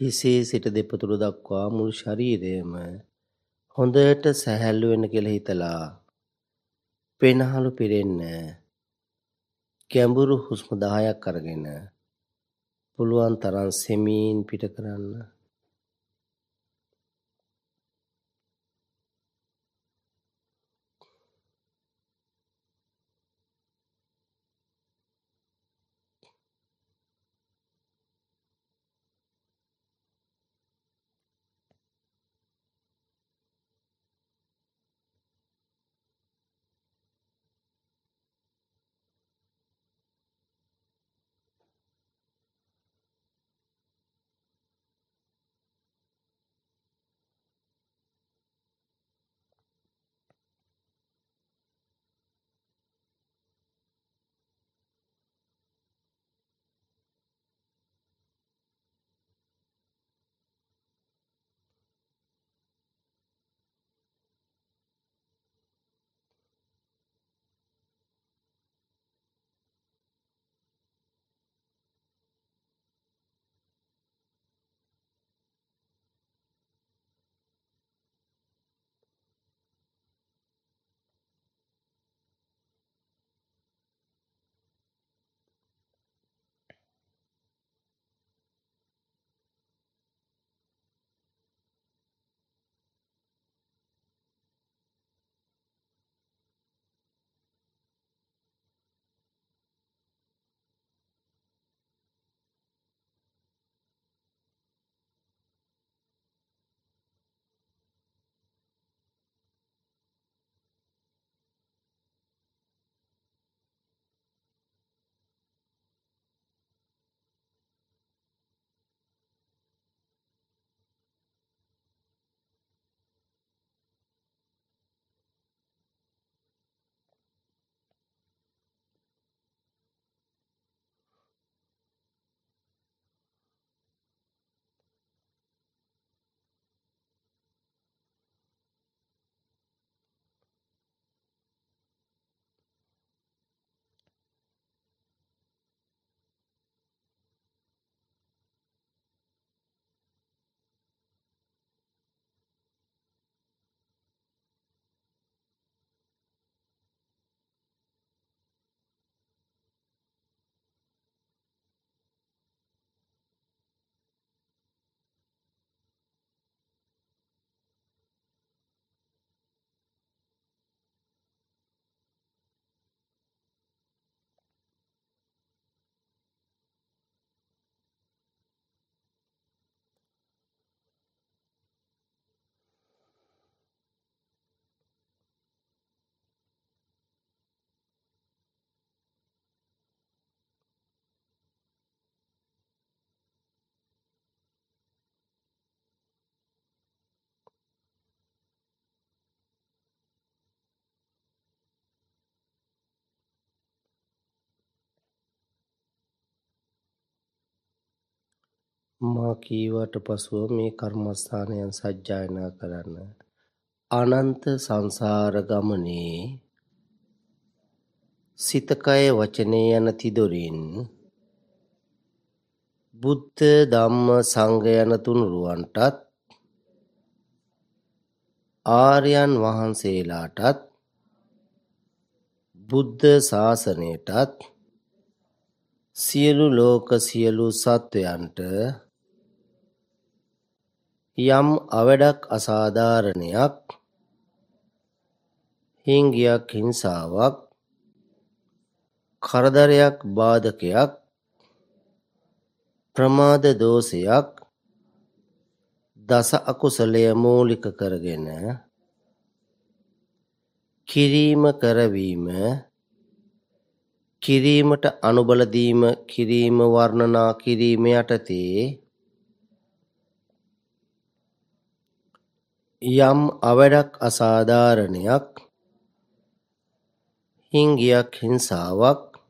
හිසේ සිට දෙපතුල දක්වා මුළු ශරීරයම හොඳට සැහැල්ලු වෙන්න කියලා හිතලා පෙනහළු පිරෙන්න ගැඹුරු හුස්ම 10ක් අරගෙන පුළුවන් තරම් සෙමීන් පිට කරන්න. මා කීවාට පසුව මේ කර්මස්ථානයන් සජ්ජායනා කරන්න. අනන්ත සංසාර ගමනේ සිත කය වචනේ යන තිදොරින් බුද්ධ ධම්ම සංඝ යන තුනුරුවන්ටත් ආර්යයන් වහන්සේලාටත් බුද්ධ ශාසනයටත් සියලු ලෝක සියලු සත්වයන්ට යම් අවැඩක් අසාධාරණයක් හිංගියක් හිංසාවක් කරදරයක් බාධකයක් ප්‍රමාද දෝෂයක් දස අකුසලය මූලික කරගෙන කිරීම කරවීම කිරීමට අනුබල දීම කිරීම වර්ණනා කිරීම යටතේ යම් අවැඩක් අසාධාරණයක් හිංගියක් හිංසාවක්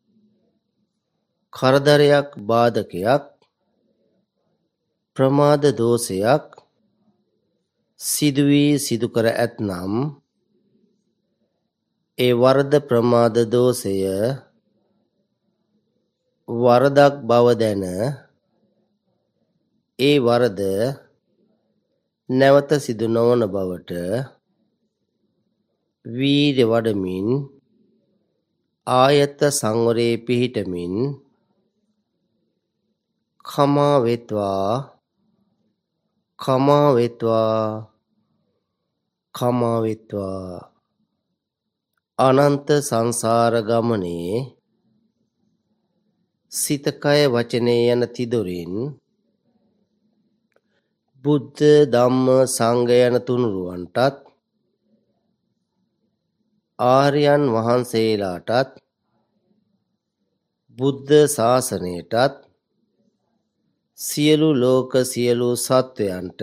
කරදරයක් බාධකයක් ප්‍රමාද දෝෂයක් සිදුවී සිදු කර ඇත්නම් ඒ වරද ප්‍රමාද දෝෂය වරදක් බව දැන ඒ වරද නැවත සිදු නොවන බවට වීර්ය වඩමින් ආයත සංවරයේ පිහිටමින් කමා වෙත්වා කමා වෙත්වා කමා වෙත්වා. අනන්ත සංසාර ගමනේ සිත කය වචනේ යන තිදොරින් බුද්ධ ධම්ම සංඝ යන තුනුරුවන්ටත් ආර්යයන් වහන්සේලාටත් බුද්ධ ශාසනයටත් සියලු ලෝක සියලු සත්වයන්ට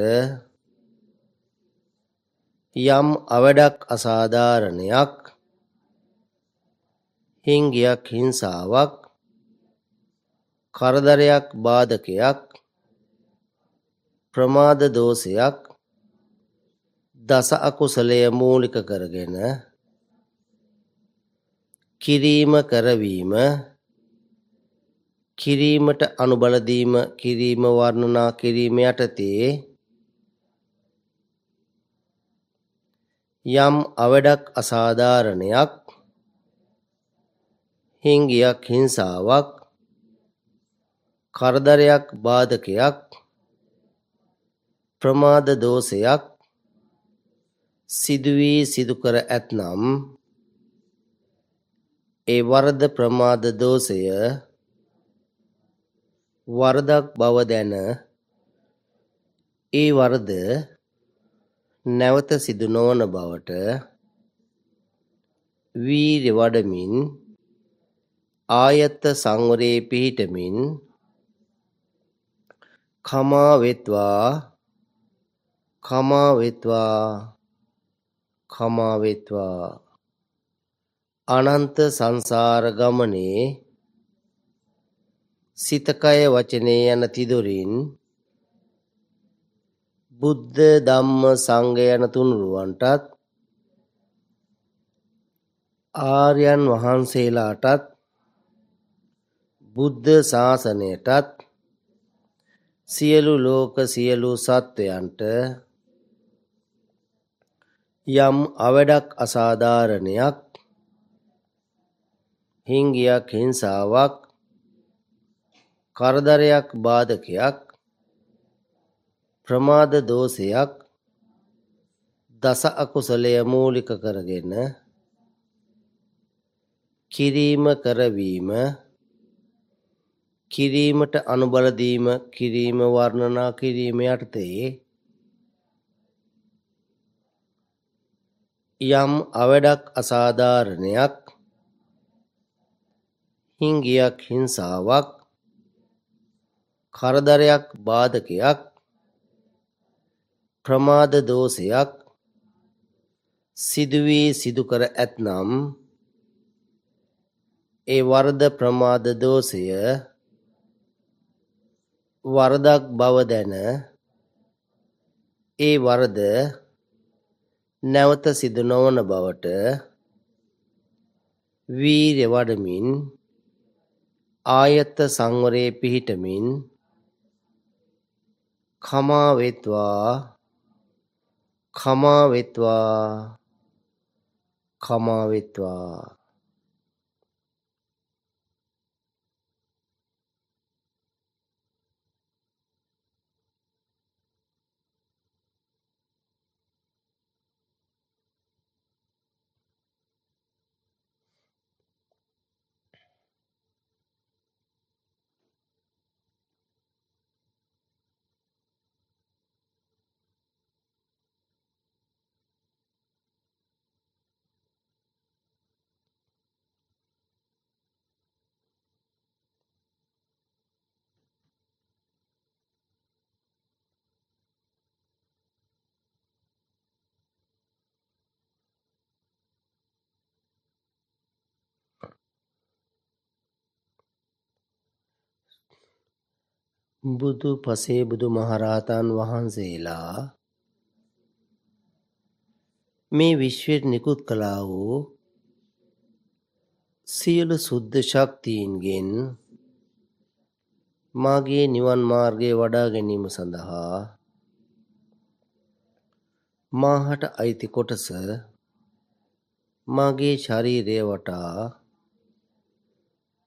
යම් අවඩක් අසාධාරණයක් හිංගියක් හිංසාවක් කරදරයක් බාධකයක් ප්‍රමාද දෝෂයක් දස අකුසලය මූලික කරගෙන කිරීම කරවීම කිරීමට අනුබල දීම කිරීම වර්ණනා කිරීම යටතේ යම් අවඩක් අසාධාරණයක් හිංගියක් හිංසාවක් කරදරයක් බාධකයක් ප්‍රමාද දෝෂයක් සිදුවී සිදු කර ඇත්නම් ඒ වරද ප්‍රමාද දෝෂය වරදක් බව දැන ඒ වරද නැවත සිදු නොවන බවට වීර්ය වඩමින් ආයත්ත සංවරයේ පිහිටමින් කමා වෙත්වා කමා වෙත්වා කමා වෙත්වා අනන්ත සංසාර ගමනේ සිතකය වචනේ යන තිදොරින් බුද්ධ ධම්ම සංඝ යන තුනුරුවන්ටත් ආර්යයන් වහන්සේලාටත් බුද්ධ ශාසනයටත් සියලු ලෝක සියලු සත්වයන්ට යම් අවඩක් අසාධාරණයක් හිංගියක් හිංසාවක් කරදරයක් බාධකයක් ප්‍රමාද දෝෂයක් දස අකුසලය මූලික කරගෙන කිරීම කරවීම කිරීමට අනුබල දීම කිරීම වර්ණනා කිරීම යටතේ යම් අවඩක් අසාධාරණයක් හිංගියක් හිංසාවක් කරදරයක් බාධකයක් ප්‍රමාද දෝෂයක් සිදුවී සිදු කර ඇත්නම් ඒ වරද ප්‍රමාද දෝෂය වරදක් බව දැන ඒ වරද නැවත සිදු නොවන බවට වීර්ය වඩමින් ආයත්ත සංවරයේ පිහිටමින් කමා වෙත්වා කමා වෙත්වා කමා වෙත්වා. බුදු පසේ බුදු මහරහතන් වහන්සේලා මේ විශ්වයට නිකුත් කළා වූ සියලු සුද්ධ ශක්තියින්ගෙන් මාගේ නිවන් මාර්ගය වඩා ගැනීම සඳහා මාහට අයිති කොටස මාගේ ශරීරය වටා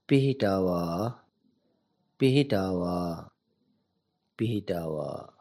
පිහිටාවා පිහිටාවා. පිහිටාවා